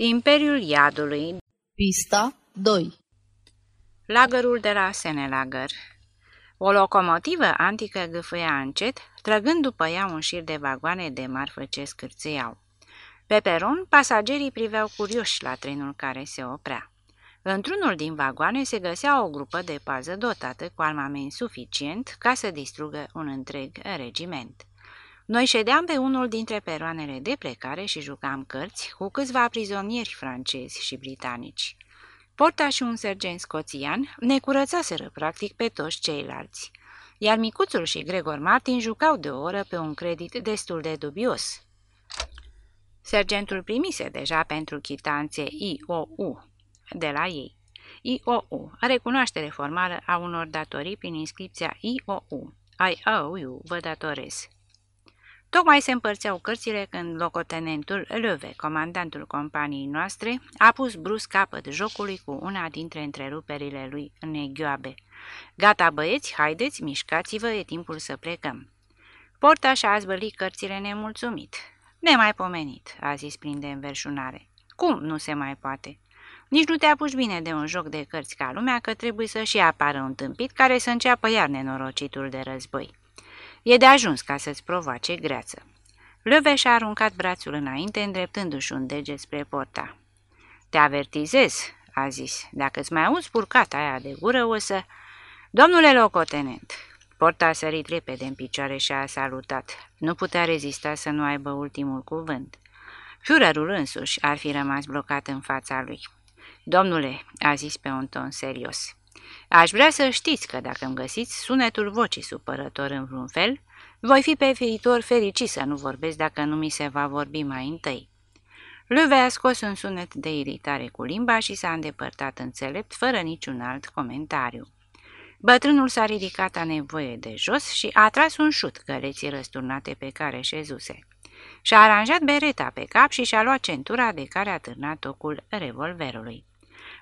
Imperiul Iadului Pista 2 Lagărul de la Senelagăr O locomotivă antică gâfâia încet, trăgând după ea un șir de vagoane de marfă ce scârțâiau. Pe peron, pasagerii priveau curioși la trenul care se oprea. Într-unul din vagoane se găsea o grupă de pază dotată cu armament suficient ca să distrugă un întreg regiment. Noi ședeam pe unul dintre peroanele de plecare și jucam cărți cu câțiva prizonieri francezi și britanici. Porta și un sergent scoțian ne curățaseră practic pe toți ceilalți, iar micuțul și Gregor Martin jucau de o oră pe un credit destul de dubios. Sergentul primise deja pentru chitanțe IOU de la ei. IOU, recunoaștere formală a unor datorii prin inscripția IOU. I owe you, vă datorez. Tocmai se împărțeau cărțile când locotenentul Löwe, comandantul companiei noastre, a pus brusc capăt jocului cu una dintre întreruperile lui neghioabe. Gata băieți, haideți, mișcați-vă, e timpul să plecăm. Porta și-a zvălit cărțile nemulțumit. Nemaipomenit, a zis plin de înverșunare. Cum nu se mai poate? Nici nu te apuci bine de un joc de cărți ca lumea, că trebuie să și apară un tâmpit care să înceapă iar nenorocitul de război. E de ajuns ca să-ți provoace greață. Löwe și-a aruncat brațul înainte, îndreptându-și un deget spre porta. Te avertizez, a zis, dacă-ți mai auzi purcata aia de gură, o să... Domnule locotenent, porta a sărit repede în picioare și a salutat. Nu putea rezista să nu aibă ultimul cuvânt. Führerul însuși ar fi rămas blocat în fața lui. Domnule, a zis pe un ton serios, Aș vrea să știți că dacă îmi găsiți sunetul vocii supărător în vreun fel, voi fi pe viitor fericit să nu vorbesc dacă nu mi se va vorbi mai întâi. Luve a scos un sunet de iritare cu limba și s-a îndepărtat înțelept, fără niciun alt comentariu. Bătrânul s-a ridicat a nevoie de jos și a tras un șut căreții răsturnate pe care șezuse. Și-a aranjat bereta pe cap și și-a luat centura de care a târnat ocul revolverului.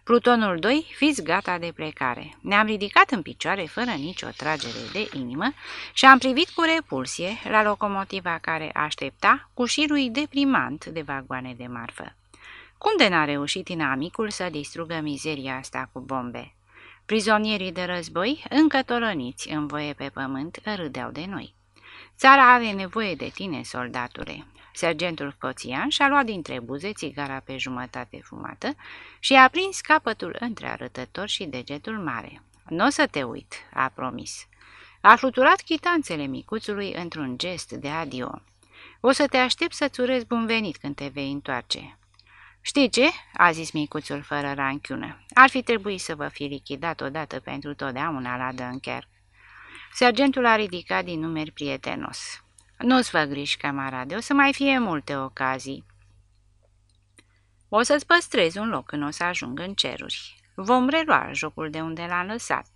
Plutonul 2, fiți gata de plecare. Ne-am ridicat în picioare fără nicio tragere de inimă și am privit cu repulsie la locomotiva care aștepta cu șirul deprimant de vagoane de marfă. Cum de n-a reușit inamicul să distrugă mizeria asta cu bombe? Prizonierii de război, încă tolăniți în voie pe pământ, râdeau de noi. Țara are nevoie de tine, soldatule. Sergentul Coțian și-a luat dintre buze țigara pe jumătate fumată și a prins capătul între arătător și degetul mare. Nu o să te uit," a promis. A fluturat chitanțele micuțului într-un gest de adio. O să te aștept să-ți urez bun venit când te vei întoarce." Știi ce?" a zis micuțul fără ranchiună. Ar fi trebuit să vă fi lichidat odată pentru totdeauna la Dunkerque." Sergentul a ridicat din numeri prietenos. Nu-ți fă griji, camarade, o să mai fie multe ocazii. O să-ți păstrezi un loc când o să ajung în ceruri. Vom relua jocul de unde l-am lăsat.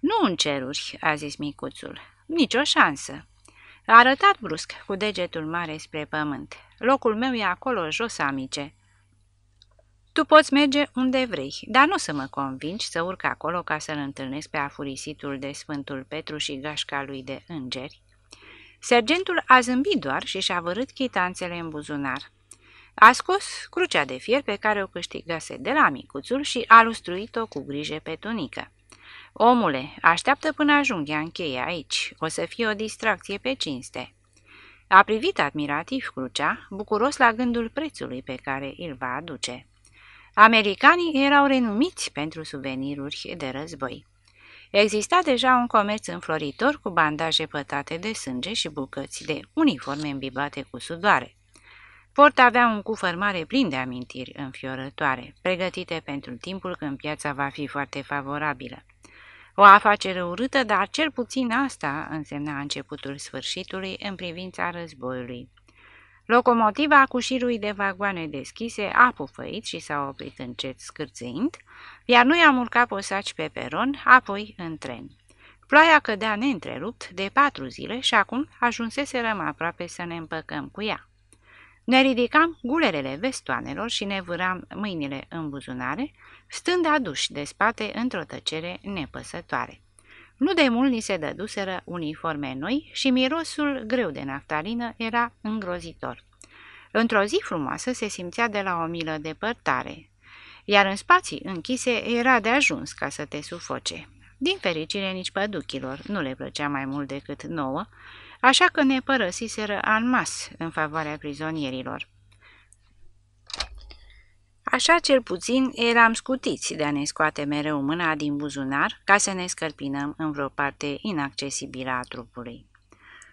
Nu în ceruri, a zis micuțul. Nicio șansă. A arătat brusc cu degetul mare spre pământ. Locul meu e acolo jos, amice. Tu poți merge unde vrei, dar nu să mă convingi să urc acolo ca să-l întâlnesc pe afurisitul de Sfântul Petru și gașca lui de îngeri. Sergentul a zâmbit doar și și-a vărât chitanțele în buzunar. A scos crucea de fier pe care o câștigase de la micuțul și a lustruit-o cu grijă pe tunică. Omule, așteaptă până ajung ea încheie aici. O să fie o distracție pe cinste." A privit admirativ crucea, bucuros la gândul prețului pe care îl va aduce. Americanii erau renumiți pentru suveniruri de război. Exista deja un comerț înfloritor cu bandaje pătate de sânge și bucăți de uniforme îmbibate cu sudoare. Port avea un cufăr mare plin de amintiri înfiorătoare, pregătite pentru timpul când piața va fi foarte favorabilă. O afacere urâtă, dar cel puțin asta însemna începutul sfârșitului în privința războiului. Locomotiva cu șirui de vagoane deschise a pufăit și s-a oprit încet scârțâind, iar noi am urcat posaci pe peron, apoi în tren. Ploaia cădea neîntrerupt de patru zile și acum ajunseserăm aproape să ne împăcăm cu ea. Ne ridicam gulerele vestoanelor și ne vâram mâinile în buzunare, stând aduși de spate într-o tăcere nepăsătoare. Nu de mult ni se dăduseră uniforme noi și mirosul greu de naftalină era îngrozitor. Într-o zi frumoasă se simțea de la o milă depărtare, iar în spații închise era de ajuns ca să te sufoce. Din fericire, nici păduchilor nu le plăcea mai mult decât nouă, așa că ne părăsiseră în mas în favoarea prizonierilor. Așa cel puțin eram scutiți de a ne scoate mereu mâna din buzunar ca să ne scărpinăm în vreo parte inaccesibilă a trupului.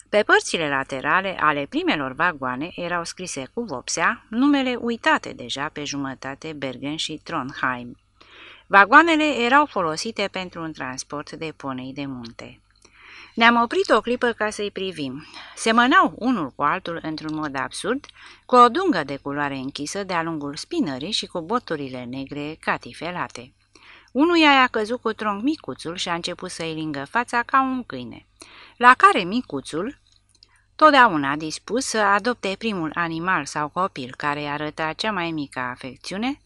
Pe părțile laterale ale primelor vagoane erau scrise cu vopsea numele uitate deja pe jumătate Bergen și Trondheim. Vagoanele erau folosite pentru un transport de ponei de munte. Ne-am oprit o clipă ca să-i privim. Semănau unul cu altul într-un mod absurd, cu o dungă de culoare închisă de-a lungul spinării și cu boturile negre catifelate. Unuia i-a căzut cu tronc micuțul și a început să-i lingă fața ca un câine, la care micuțul, totdeauna dispus să adopte primul animal sau copil care arăta cea mai mică afecțiune,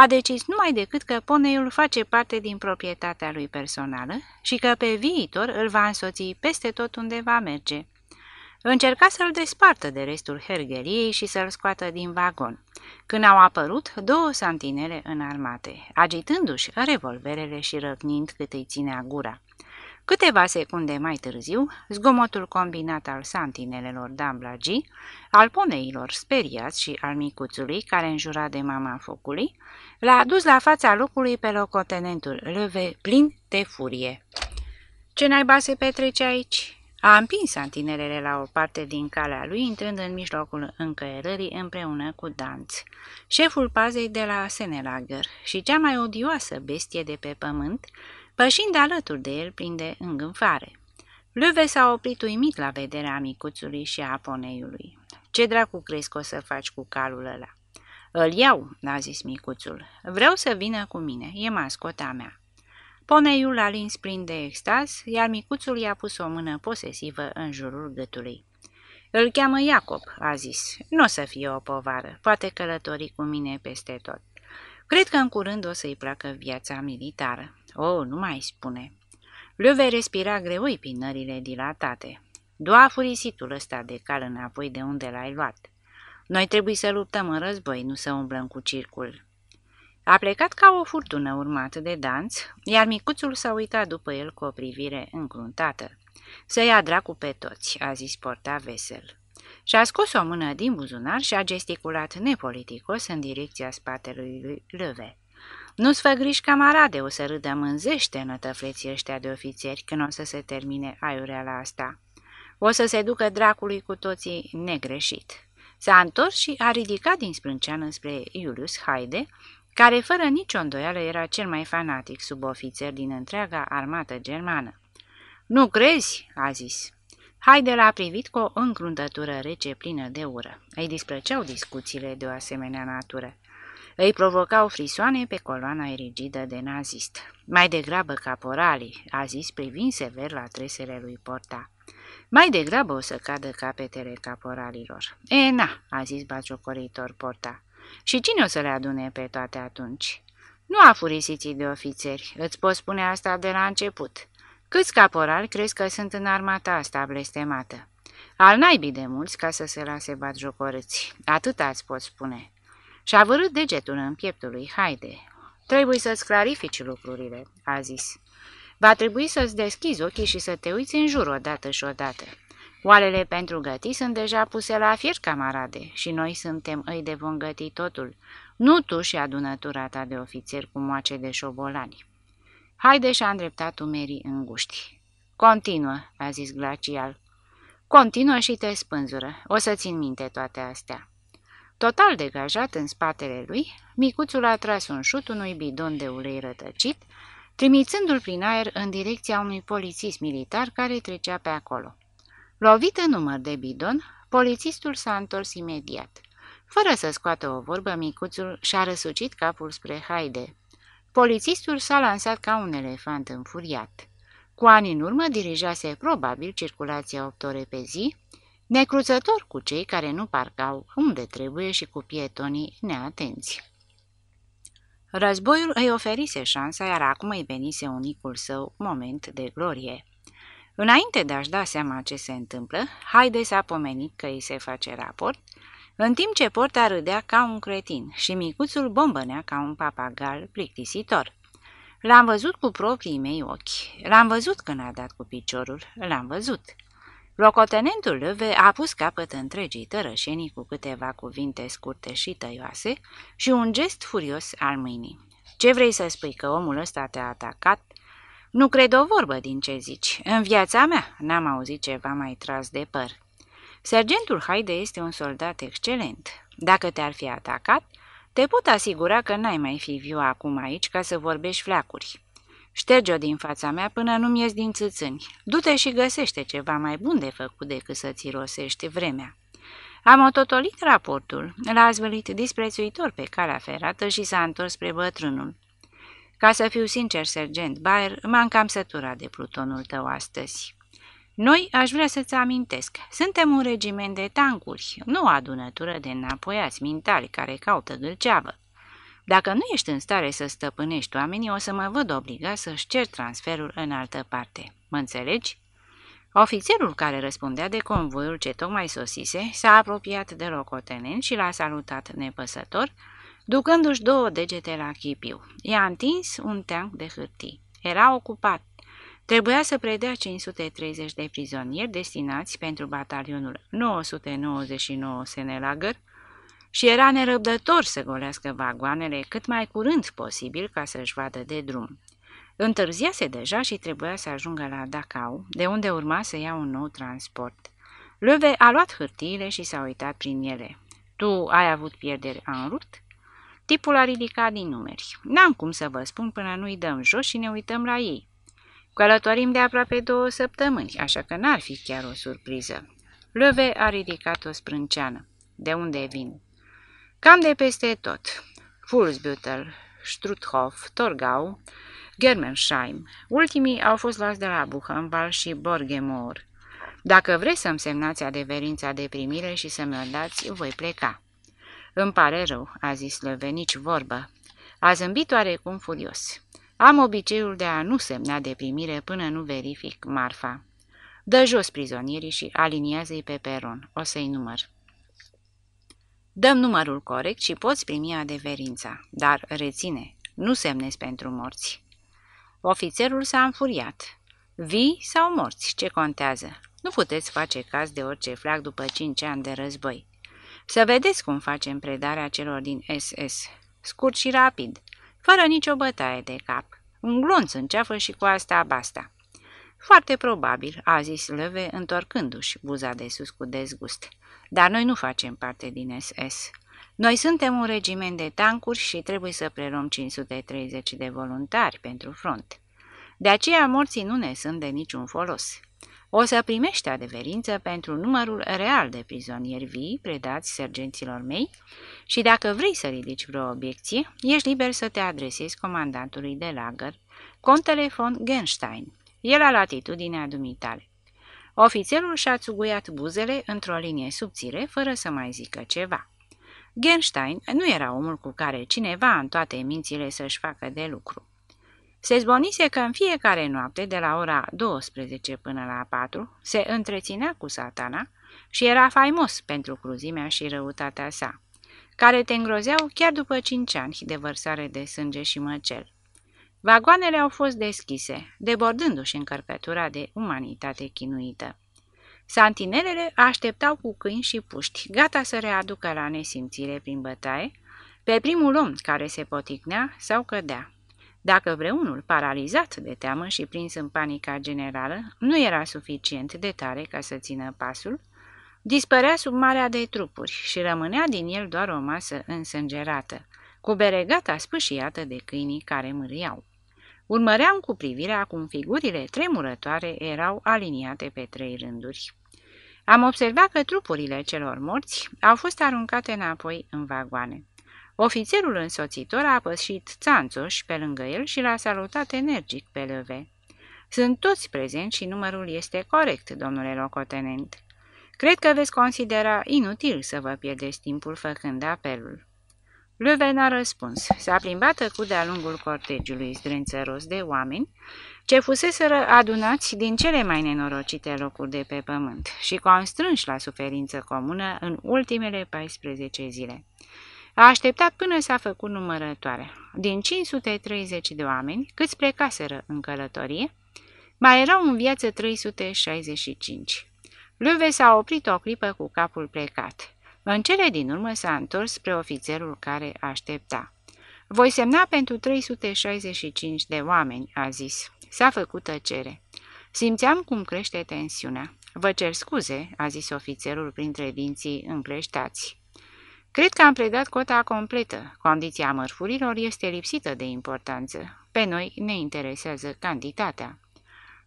a decis numai decât că poneiul face parte din proprietatea lui personală și că pe viitor îl va însoți peste tot unde va merge. Încerca să-l despartă de restul hergheliei și să-l scoată din vagon, când au apărut două santinele înarmate, agitându-și revolverele și răcnind cât îi ținea gura. Câteva secunde mai târziu, zgomotul combinat al santinelelor damblagi, al poneilor speriați și al micuțului care înjura de mama focului, l-a dus la fața locului pe locotenentul Leve plin de furie. Ce naiba se petrece aici?" A împins santinelele la o parte din calea lui, intrând în mijlocul încăierării împreună cu Danț, șeful pazei de la Senelager și cea mai odioasă bestie de pe pământ, pășind alături de el plin de îngânfare. Löwe s-a oprit uimit la vederea micuțului și a poneiului. Ce dracu crezi că o să faci cu calul ăla?" Îl iau," a zis micuțul. Vreau să vină cu mine, e mascota mea." Poneiul a lins plin de extaz, iar micuțul i-a pus o mână posesivă în jurul gâtului. Îl cheamă Iacob," a zis. Nu o să fie o povară, poate călători cu mine peste tot. Cred că în curând o să-i placă viața militară. Oh, nu mai spune. Löwe respira greoi pinările dilatate. Doa furisitul ăsta de cal înapoi de unde l-ai luat. Noi trebuie să luptăm în război, nu să umblăm cu circul. A plecat ca o furtună urmată de danț, iar micuțul s-a uitat după el cu o privire încruntată. Să ia dracu pe toți, a zis porta vesel. Și-a scos o mână din buzunar și a gesticulat nepoliticos în direcția spatelui lui Löwe. Nu-ți fă griji, camarade, o să râdă mânzește nătăfleții ăștia de ofițeri când o să se termine aiureala asta. O să se ducă dracului cu toții negreșit. S-a întors și a ridicat din sprânceană spre Iulius Haide, care fără nicio îndoială era cel mai fanatic subofițer din întreaga armată germană. Nu crezi?" a zis. Haide l-a privit cu o încruntătură rece plină de ură. Îi displăceau discuțiile de o asemenea natură îi provocau frisoane pe coloana erigidă de nazist. Mai degrabă caporalii, a zis privind sever la tresele lui Porta. Mai degrabă o să cadă capetele caporalilor. E, na, a zis baciocoritor Porta. Și cine o să le adune pe toate atunci? Nu a furisiții de ofițeri, îți pot spune asta de la început. Câți caporali crezi că sunt în armata asta blestemată? Al naibii de mulți ca să se lase batjocorâți, atât ați pot spune. Și-a vărât degetul în pieptul lui Haide. Trebuie să-ți clarifici lucrurile," a zis. Va trebui să-ți deschizi ochii și să te uiți în jur odată și odată. Oalele pentru găti sunt deja puse la fier, camarade, și noi suntem îi de vom găti totul, nu tu și adunătura ta de ofițeri cu moace de șobolani. Haide și-a îndreptat umerii înguști. Continuă, a zis glacial. Continuă și te spânzură, o să țin minte toate astea. Total degajat în spatele lui, micuțul a tras un șut unui bidon de ulei rătăcit, trimițându-l prin aer în direcția unui polițist militar care trecea pe acolo. Lovit în număr de bidon, polițistul s-a întors imediat. Fără să scoată o vorbă, micuțul și-a răsucit capul spre Haide. Polițistul s-a lansat ca un elefant înfuriat. Cu ani în urmă dirijase probabil circulația 8 ore pe zi, necruțător cu cei care nu parcau unde trebuie și cu pietonii neatenți. Războiul îi oferise șansa, iar acum îi venise unicul său moment de glorie. Înainte de a-și da seama ce se întâmplă, Haide s-a pomenit că îi se face raport, în timp ce porta râdea ca un cretin și micuțul bombănea ca un papagal plictisitor. L-am văzut cu proprii mei ochi, l-am văzut când a dat cu piciorul, l-am văzut. Locotenentul Lăve a pus capăt întregii tărășenii cu câteva cuvinte scurte și tăioase și un gest furios al mâinii. Ce vrei să spui că omul ăsta te-a atacat?" Nu cred o vorbă din ce zici. În viața mea n-am auzit ceva mai tras de păr." Sergentul Haide este un soldat excelent. Dacă te-ar fi atacat, te pot asigura că n-ai mai fi viu acum aici ca să vorbești fleacuri. Șterge-o din fața mea până nu-mi ies din țâțâni. Du-te și găsește ceva mai bun de făcut decât să-ți rosești vremea. Am ototolit raportul, l-a zvălit disprețuitor pe calea ferată și s-a întors spre bătrânul. Ca să fiu sincer, sergent Bayer, m-am cam săturat de plutonul tău astăzi. Noi, aș vrea să-ți amintesc, suntem un regiment de tancuri, nu o adunătură de înapoiați mintali care caută gâlceavă. Dacă nu ești în stare să stăpânești oamenii, o să mă văd obligat să-și cer transferul în altă parte. Mă înțelegi? Ofițerul care răspundea de convoiul ce tocmai sosise s-a apropiat de locotenent și l-a salutat nepăsător, ducându-și două degete la chipiu. I-a întins un teanc de hârtii. Era ocupat. Trebuia să predea 530 de prizonieri destinați pentru batalionul 999 Senelagăr și era nerăbdător să golească vagoanele cât mai curând posibil ca să-și vadă de drum. Întârziase deja și trebuia să ajungă la Dachau, de unde urma să ia un nou transport. Löwe a luat hârtiile și s-a uitat prin ele. Tu ai avut pierderi în rut?" Tipul a ridicat din numeri. N-am cum să vă spun până nu-i dăm jos și ne uităm la ei. Călătorim de aproape două săptămâni, așa că n-ar fi chiar o surpriză. Löwe a ridicat o sprânceană. De unde vin? Cam de peste tot. Fulsbüttel, Struthof, Torgau, Germersheim. Ultimii au fost luați de la Buchenwald și Borgemor. Dacă vreți să-mi semnați adeverința de primire și să mi-o dați, voi pleca. Îmi pare rău, a zis Löwe, nici vorbă. A zâmbit oarecum furios. Am obiceiul de a nu semna de primire până nu verific marfa. Dă jos prizonierii și aliniază-i pe peron. O să-i număr. Dăm numărul corect și poți primi adeverința, dar reține, nu semnezi pentru morți. Ofițerul s-a înfuriat. Vii sau morți, ce contează? Nu puteți face caz de orice flag după cinci ani de război. Să vedeți cum facem predarea celor din SS. Scurt și rapid, fără nicio bătaie de cap. Un glonț în ceafă și cu asta basta. Foarte probabil, a zis Leve, întorcându-și buza de sus cu dezgust. Dar noi nu facem parte din SS. Noi suntem un regiment de tancuri și trebuie să preluăm 530 de voluntari pentru front. De aceea morții nu ne sunt de niciun folos. O să primești adeverință pentru numărul real de prizonieri vii predați sergenților mei și dacă vrei să ridici vreo obiecție, ești liber să te adresezi comandantului de lagăr, contele von Genstein. El a latitudinea dumitale. Ofițerul și-a țuguiat buzele într-o linie subțire, fără să mai zică ceva. Genstein nu era omul cu care cineva în toate mințile să-și facă de lucru. Se zbonise că în fiecare noapte, de la ora 12 până la 4, se întreținea cu satana și era faimos pentru cruzimea și răutatea sa, care te îngrozeau chiar după cinci ani de vărsare de sânge și măcel. Vagoanele au fost deschise, debordându-și încărcătura de umanitate chinuită. Santinelele așteptau cu câini și puști, gata să readucă la nesimțire prin bătaie, pe primul om care se poticnea sau cădea. Dacă vreunul, paralizat de teamă și prins în panica generală, nu era suficient de tare ca să țină pasul, dispărea sub marea de trupuri și rămânea din el doar o masă însângerată, cu beregata spâșiată de câinii care mâriau. Urmăream cu privirea cum figurile tremurătoare erau aliniate pe trei rânduri. Am observat că trupurile celor morți au fost aruncate înapoi în vagoane. Ofițerul însoțitor a pășit țanțoș pe lângă el și l-a salutat energic pe lăve. Sunt toți prezenți și numărul este corect, domnule locotenent. Cred că veți considera inutil să vă pierdeți timpul făcând apelul. Löwen a răspuns. S-a plimbat cu de-a lungul cortegiului zdrențăros de oameni ce fuseseră adunați din cele mai nenorocite locuri de pe pământ și constrânși la suferință comună în ultimele 14 zile. A așteptat până s-a făcut numărătoare. Din 530 de oameni, câți plecaseră în călătorie, mai erau în viață 365. Löwe s-a oprit o clipă cu capul plecat. În cele din urmă s-a întors spre ofițerul care aștepta. Voi semna pentru 365 de oameni, a zis. S-a făcut tăcere. Simțeam cum crește tensiunea. Vă cer scuze, a zis ofițerul printre dinții încleștați. Cred că am predat cota completă. Condiția mărfurilor este lipsită de importanță. Pe noi ne interesează cantitatea.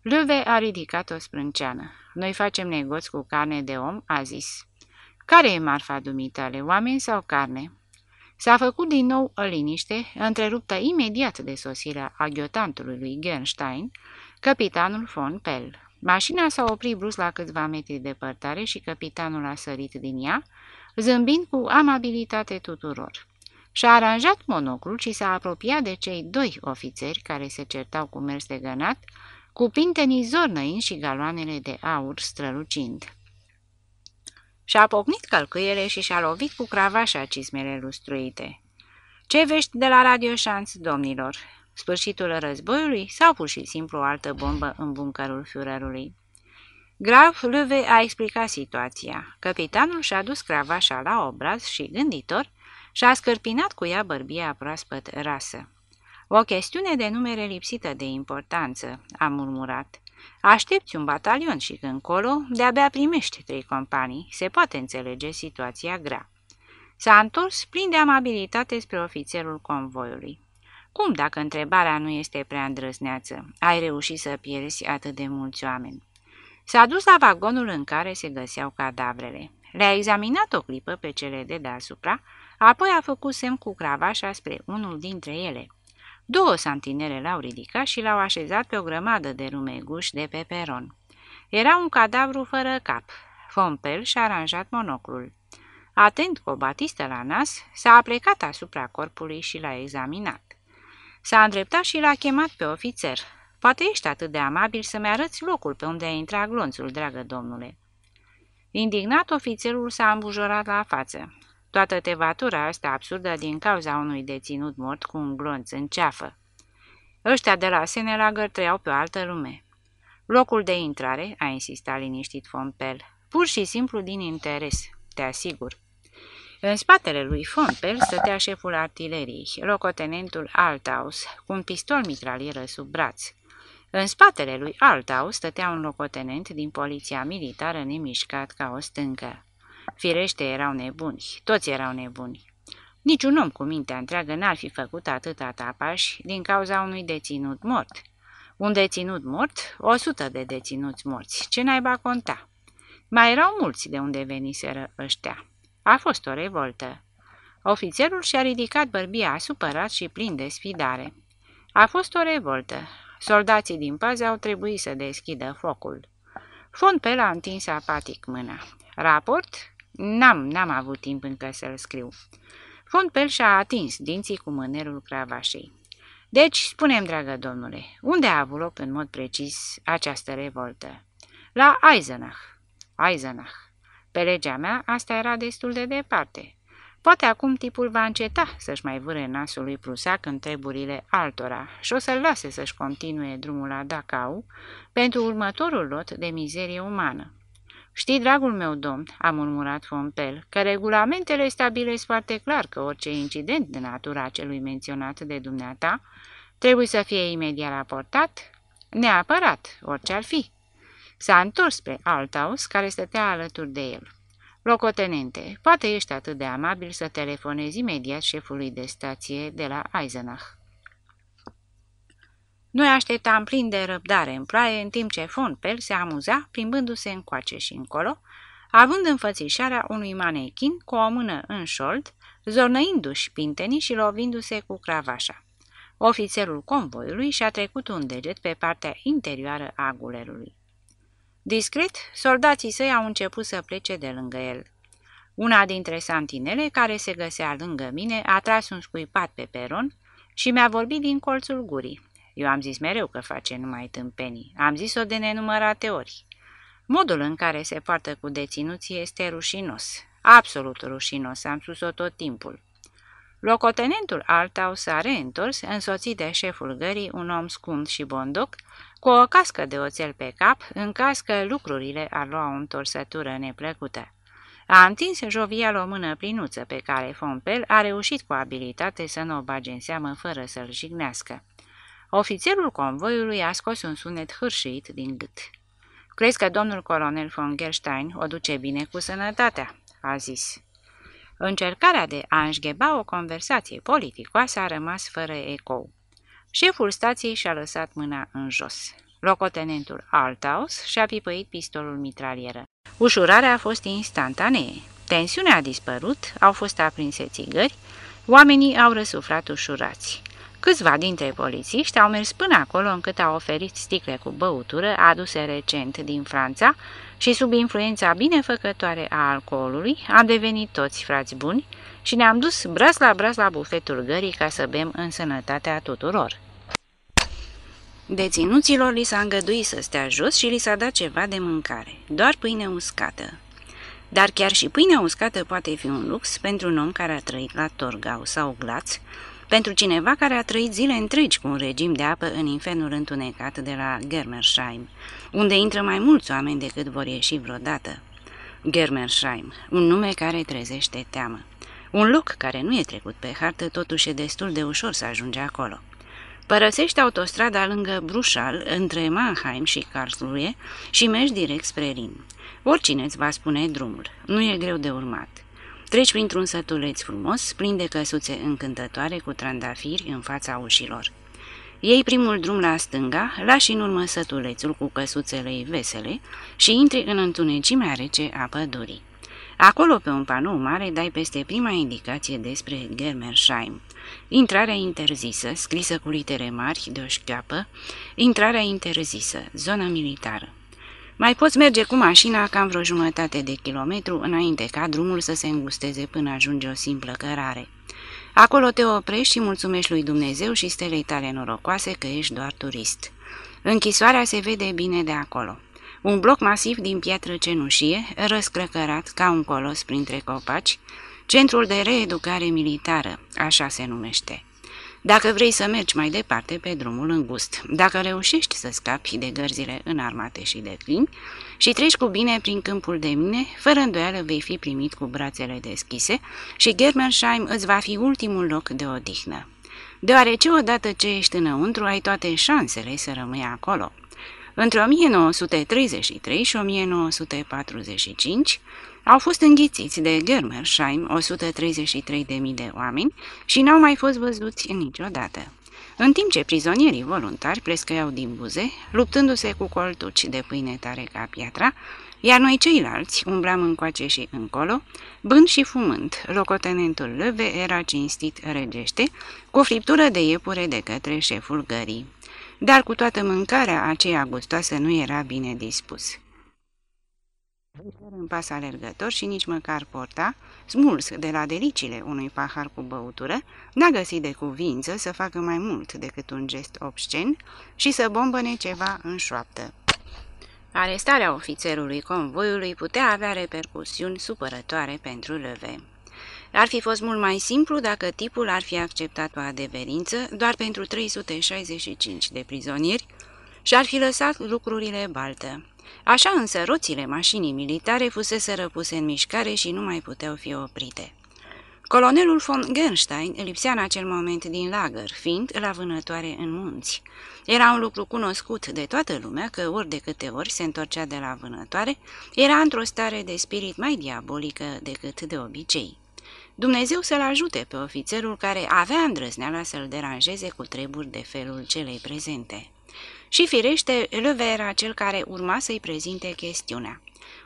Löwe a ridicat o sprânceană. Noi facem negoți cu carne de om, a zis. Care e marfa dumitale, oameni sau carne? S-a făcut din nou o liniște, întreruptă imediat de sosirea aghiotantului lui Gernstein, capitanul von Pell. Mașina s-a oprit brusc la câțiva metri departare și capitanul a sărit din ea, zâmbind cu amabilitate tuturor. Și-a aranjat monoclul și s-a apropiat de cei doi ofițeri care se certau cu mers de gănat, cu pintenii zornăini și galoanele de aur strălucind. Și-a pocnit călcâiele și și-a lovit cu cravașa cismele lustruite. Ce vești de la Radio Șanț, domnilor? Sfârșitul războiului sau pur și simplu o altă bombă în buncărul Führerului? Graf Löwe a explicat situația. Capitanul și-a dus cravașa la obraz și, gânditor, și-a scărpinat cu ea bărbia proaspăt rasă. O chestiune de numere lipsită de importanță, a murmurat. Aștepți un batalion și când colo, de-abia primești trei companii, se poate înțelege situația grea. S-a întors plin de amabilitate spre ofițerul convoiului. Cum, dacă întrebarea nu este prea îndrăzneață, ai reușit să pierzi atât de mulți oameni? S-a dus la vagonul în care se găseau cadavrele. Le-a examinat o clipă pe cele de deasupra, apoi a făcut semn cu cravașa spre unul dintre ele. Două santinele l-au ridicat și l-au așezat pe o grămadă de rumeguși de pe peron. Era un cadavru fără cap. Fompel și-a aranjat monoclul. Atent cu o batistă la nas, s-a aplecat asupra corpului și l-a examinat. S-a îndreptat și l-a chemat pe ofițer. Poate ești atât de amabil să-mi arăți locul pe unde a intrat glonțul, dragă domnule. Indignat, ofițerul s-a îmbujorat la față. Toată tevatura asta absurdă din cauza unui deținut mort cu un glonț în ceafă. Ăștia de la Senelagăr trăiau pe o altă lume. Locul de intrare, a insistat liniștit Fompel, pur și simplu din interes, te asigur. În spatele lui Fompel stătea șeful artileriei, locotenentul Altaus, cu un pistol mitralieră sub braț. În spatele lui Altaus stătea un locotenent din poliția militară nemișcat ca o stâncă. Firește, erau nebuni, toți erau nebuni. Niciun om cu mintea întreagă n-ar fi făcut atâta tapași din cauza unui deținut mort. Un deținut mort, o sută de deținuți morți, ce naiba conta. Mai erau mulți de unde veniseră ăștia. A fost o revoltă. Ofițerul și-a ridicat bărbia supărat și plin de sfidare. A fost o revoltă. Soldații din pază au trebuit să deschidă focul. Fond pe la întins apatic mâna. Raport? N-am, n-am avut timp încă să-l scriu. Fontpel și-a atins dinții cu mânerul cravașei. Deci, spunem, dragă domnule, unde a avut loc în mod precis această revoltă? La Eisenach. Eisenach. Pe legea mea, asta era destul de departe. Poate acum tipul va înceta să-și mai vâre nasul lui prusac în treburile altora și o să-l lase să-și continue drumul la Dachau pentru următorul lot de mizerie umană. Știi, dragul meu domn, a murmurat Fompel, că regulamentele stabilesc foarte clar că orice incident de natura celui menționat de dumneata trebuie să fie imediat raportat, neapărat, orice ar fi. S-a întors spre Altaus, care stătea alături de el. Locotenente, poate ești atât de amabil să telefonezi imediat șefului de stație de la Eisenach. Noi așteptam plin de răbdare în ploaie, în timp ce Fonpel se amuza, plimbându-se încoace și încolo, având înfățișarea unui manechin cu o mână în șold, zornăindu-și pintenii și lovindu-se cu cravașa. Ofițerul convoiului și-a trecut un deget pe partea interioară a gulerului. Discret, soldații săi au început să plece de lângă el. Una dintre santinele, care se găsea lângă mine, a tras un scuipat pe peron și mi-a vorbit din colțul gurii. Eu am zis mereu că face numai tâmpenii. Am zis-o de nenumărate ori. Modul în care se poartă cu deținuții este rușinos. Absolut rușinos, am spus-o tot timpul. Locotenentul Altau s-a reîntors, însoțit de șeful gării, un om scund și bondoc, cu o cască de oțel pe cap, în caz că lucrurile ar lua o întorsătură neplăcută. A întins jovial o mână plinuță pe care Fompel a reușit cu abilitate să nu o bage în seamă fără să-l jignească. Ofițerul convoiului a scos un sunet hârșit din gât. Crezi că domnul colonel von Gerstein o duce bine cu sănătatea?" a zis. Încercarea de a înșgheba o conversație politicoasă a rămas fără ecou. Șeful stației și-a lăsat mâna în jos. Locotenentul Altaus și-a pipăit pistolul mitralieră. Ușurarea a fost instantanee. Tensiunea a dispărut, au fost aprinse țigări, oamenii au răsuflat ușurați. Câțiva dintre polițiști au mers până acolo încât au oferit sticle cu băutură aduse recent din Franța și sub influența binefăcătoare a alcoolului am devenit toți frați buni și ne-am dus bras la bras la bufetul gării ca să bem în sănătatea tuturor. Deținuților li s-a îngăduit să stea jos și li s-a dat ceva de mâncare, doar pâine uscată. Dar chiar și pâinea uscată poate fi un lux pentru un om care a trăit la Torgau sau Glaț, pentru cineva care a trăit zile întregi cu un regim de apă în infernul întunecat de la Germersheim, unde intră mai mulți oameni decât vor ieși vreodată. Germersheim, un nume care trezește teamă. Un loc care nu e trecut pe hartă, totuși e destul de ușor să ajunge acolo. Părăsești autostrada lângă Brușal, între Mannheim și Karlsruhe și mergi direct spre Rin. Oricine îți va spune drumul, nu e greu de urmat. Treci printr-un sătuleț frumos, plin de căsuțe încântătoare cu trandafiri în fața ușilor. Iei primul drum la stânga, lași în urmă sătulețul cu căsuțele vesele și intri în întunecimea rece a pădurii. Acolo, pe un panou mare, dai peste prima indicație despre Germersheim. Intrarea interzisă, scrisă cu litere mari de o șcheapă, intrarea interzisă, zona militară. Mai poți merge cu mașina cam vreo jumătate de kilometru înainte ca drumul să se îngusteze până ajunge o simplă cărare. Acolo te oprești și mulțumești lui Dumnezeu și stelei tale norocoase că ești doar turist. Închisoarea se vede bine de acolo. Un bloc masiv din piatră cenușie, răscrăcărat ca un colos printre copaci, centrul de reeducare militară, așa se numește. Dacă vrei să mergi mai departe pe drumul îngust, dacă reușești să scapi de gărzile înarmate și de climi și treci cu bine prin câmpul de mine, fără îndoială vei fi primit cu brațele deschise și Germersheim îți va fi ultimul loc de odihnă. Deoarece odată ce ești înăuntru, ai toate șansele să rămâi acolo. Între 1933 și 1945, au fost înghițiți de Germersheim 133.000 de oameni și n-au mai fost văzuți niciodată. În timp ce prizonierii voluntari prescăiau din buze, luptându-se cu coltuci de pâine tare ca piatra, iar noi ceilalți umblam încoace și încolo, bând și fumând, locotenentul Lăve era cinstit regește, cu friptură de iepure de către șeful gării. Dar cu toată mâncarea aceea gustoasă nu era bine dispus în pas alergător și nici măcar porta, smuls de la delicile unui pahar cu băutură, n-a găsit de cuvință să facă mai mult decât un gest obscen și să bombăne ceva în șoaptă. Arestarea ofițerului convoiului putea avea repercusiuni supărătoare pentru Leve. Ar fi fost mult mai simplu dacă tipul ar fi acceptat o adeverință doar pentru 365 de prizonieri și ar fi lăsat lucrurile baltă. Așa însă roțile mașinii militare fusese răpuse în mișcare și nu mai puteau fi oprite. Colonelul von Gernstein lipsea în acel moment din lagăr, fiind la vânătoare în munți. Era un lucru cunoscut de toată lumea că ori de câte ori se întorcea de la vânătoare, era într-o stare de spirit mai diabolică decât de obicei. Dumnezeu să-l ajute pe ofițerul care avea îndrăzneala să-l deranjeze cu treburi de felul celei prezente. Și firește, Leve era cel care urma să-i prezinte chestiunea.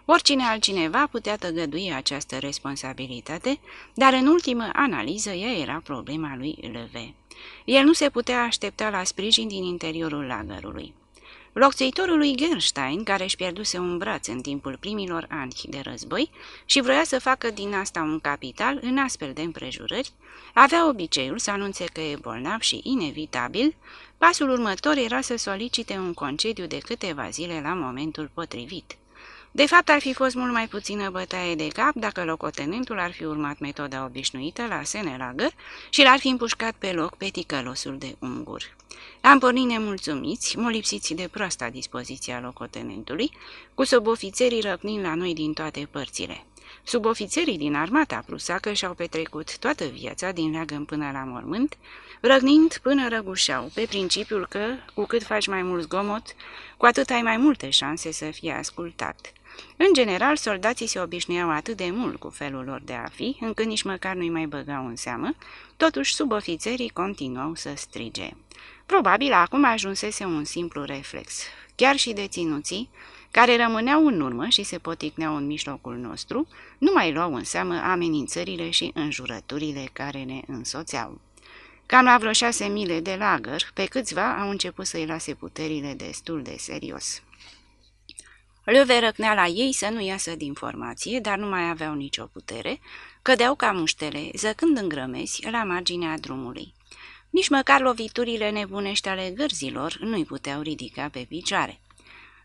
Oricine altcineva putea tăgădui această responsabilitate, dar în ultimă analiză ea era problema lui Leve. El nu se putea aștepta la sprijin din interiorul lagărului. Locțuitorului Gerstein, care își pierduse un braț în timpul primilor ani de război și vroia să facă din asta un capital în astfel de împrejurări, avea obiceiul să anunțe că e bolnav și inevitabil, pasul următor era să solicite un concediu de câteva zile la momentul potrivit. De fapt, ar fi fost mult mai puțină bătaie de cap dacă locotenentul ar fi urmat metoda obișnuită la Senelagăr și l-ar fi împușcat pe loc pe ticălosul de ungur. Am pornit nemulțumiți, molipsiți de proasta dispoziție a locotenentului, cu subofițerii răpnind la noi din toate părțile. Subofițerii din armata prusacă și-au petrecut toată viața din leagăn până la mormânt, răgnind până răgușeau, pe principiul că, cu cât faci mai mult zgomot, cu atât ai mai multe șanse să fie ascultat. În general, soldații se obișnuiau atât de mult cu felul lor de a fi, încât nici măcar nu-i mai băgau în seamă, totuși subofițerii continuau să strige. Probabil acum ajunsese un simplu reflex. Chiar și deținuții, care rămâneau în urmă și se poticneau în mijlocul nostru, nu mai luau în seamă amenințările și înjurăturile care ne însoțeau. Cam la vreo șase mile de lagăr, pe câțiva au început să-i lase puterile destul de serios. Löwe răcnea la ei să nu iasă din formație, dar nu mai aveau nicio putere, cădeau ca muștele, zăcând în grămezi la marginea drumului. Nici măcar loviturile nebunești ale gârzilor nu-i puteau ridica pe picioare.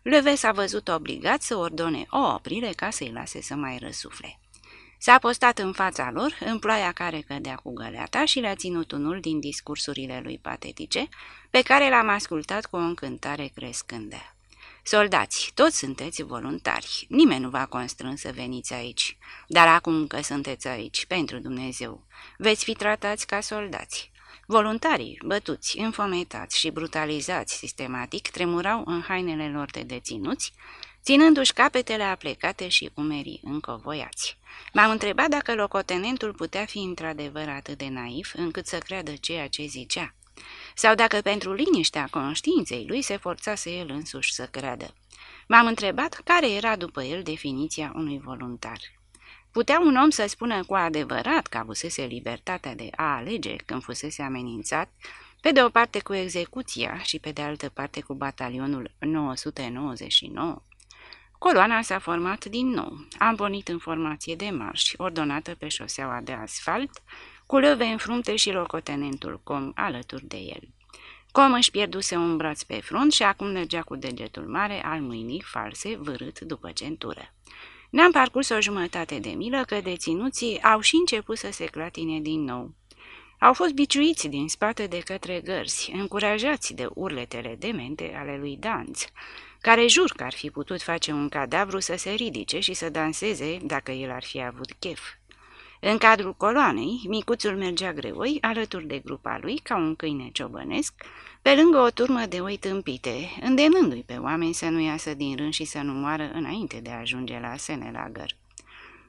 Löwe s-a văzut obligat să ordone o oprire ca să-i lase să mai răsufle. S-a postat în fața lor, în ploaia care cădea cu găleata și le-a ținut unul din discursurile lui patetice, pe care l-am ascultat cu o încântare crescândă. Soldați, toți sunteți voluntari, nimeni nu v-a constrâns să veniți aici, dar acum că sunteți aici, pentru Dumnezeu, veți fi tratați ca soldați. Voluntarii, bătuți, înfometați și brutalizați sistematic, tremurau în hainele lor de deținuți, ținându-și capetele aplecate și umerii încovoiați. M-am întrebat dacă locotenentul putea fi într-adevăr atât de naiv încât să creadă ceea ce zicea sau dacă pentru liniștea conștiinței lui se forțase el însuși să creadă. M-am întrebat care era după el definiția unui voluntar. Putea un om să spună cu adevărat că avusese libertatea de a alege când fusese amenințat, pe de o parte cu execuția și pe de altă parte cu batalionul 999? Coloana s-a format din nou. Am pornit în formație de marș, ordonată pe șoseaua de asfalt, cu lăve în frunte și locotenentul Com alături de el. Com își pierduse un braț pe front și acum mergea cu degetul mare al mâinii false vârât după centură. Ne-am parcurs o jumătate de milă că deținuții au și început să se clatine din nou. Au fost biciuiți din spate de către gărzi, încurajați de urletele demente ale lui Danț, care jur că ar fi putut face un cadavru să se ridice și să danseze dacă el ar fi avut chef. În cadrul coloanei, micuțul mergea greoi, alături de grupa lui, ca un câine ciobănesc, pe lângă o turmă de oi tâmpite, îndemnându-i pe oameni să nu iasă din rând și să nu moară înainte de a ajunge la Senelagăr.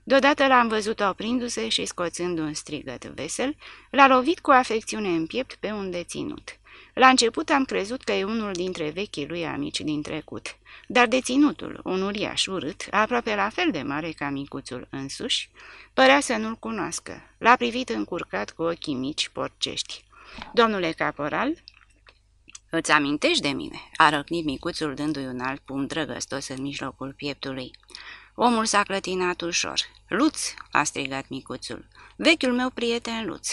Deodată l-am văzut oprindu-se și scoțând un strigăt vesel, l-a lovit cu afecțiune în piept pe un deținut. La început am crezut că e unul dintre vechii lui amici din trecut, dar deținutul, un uriaș urât, aproape la fel de mare ca micuțul însuși, părea să nu-l cunoască. L-a privit încurcat cu ochii mici porcești. Domnule caporal, îți amintești de mine?" a răcnit micuțul dându-i un alt pumn drăgăstos în mijlocul pieptului. Omul s-a clătinat ușor. Luț!" a strigat micuțul. Vechiul meu prieten Luț!"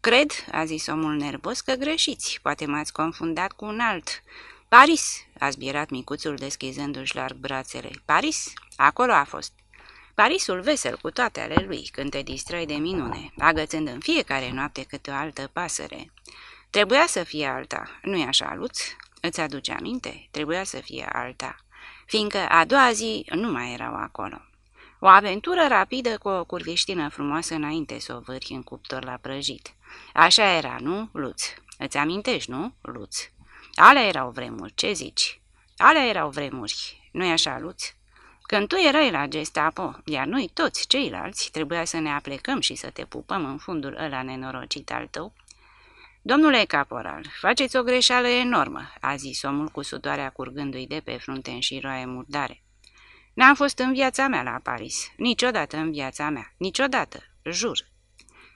Cred," a zis omul nervos, că greșiți. Poate m-ați confundat cu un alt." Paris!" a zbierat micuțul deschizându-și larg brațele. Paris? Acolo a fost." Parisul vesel cu toate ale lui, când te distrai de minune, agățând în fiecare noapte câte o altă pasăre. Trebuia să fie alta, nu-i așa, Luț? Îți aduce aminte? Trebuia să fie alta, fiindcă a doua zi nu mai erau acolo. O aventură rapidă cu o curviștină frumoasă înainte să o vârhi în cuptor la prăjit. Așa era, nu, Luț? Îți amintești, nu, Luț? Ale erau vremuri, ce zici? Ale erau vremuri, nu-i așa, Luț? Când tu erai la Gestapo, iar noi toți ceilalți trebuia să ne aplecăm și să te pupăm în fundul ăla nenorocit al tău, Domnule caporal, faceți o greșeală enormă," a zis omul cu sudoarea curgându-i de pe frunte în șiroaie murdare. N-am fost în viața mea la Paris, niciodată în viața mea, niciodată, jur."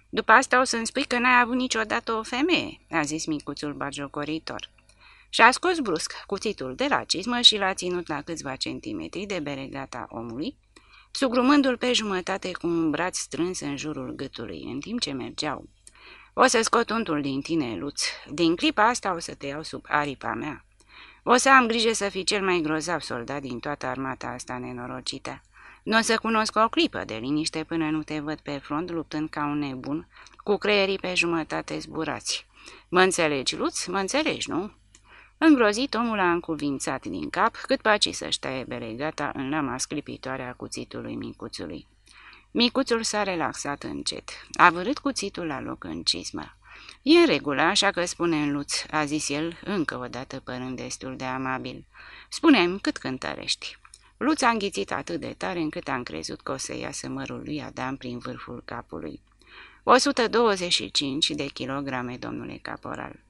După asta o să-mi spui că n-ai avut niciodată o femeie," a zis micuțul bagiocoritor. Și-a scos brusc cuțitul de la cizmă și l-a ținut la câțiva centimetri de beregata omului, sugrumându-l pe jumătate cu un braț strâns în jurul gâtului, în timp ce mergeau. O să scot untul din tine, Luț. Din clipa asta o să te iau sub aripa mea. O să am grijă să fii cel mai grozav soldat din toată armata asta nenorocită. Nu o să cunosc o clipă de liniște până nu te văd pe front luptând ca un nebun, cu creierii pe jumătate zburați. Mă înțelegi, Luț? Mă înțelegi, nu?" Îngrozit, omul a încuvințat din cap cât paci să-și taie belegata în lama sclipitoare a cuțitului micuțului. Micuțul s-a relaxat încet. A vărât cuțitul la loc în cizmă. E în regulă, așa că spune în Luț, a zis el, încă o dată părând destul de amabil. Spune-mi cât cântărești. Luț a înghițit atât de tare încât am crezut că o să iasă mărul lui Adam prin vârful capului. 125 de kilograme, domnule caporal.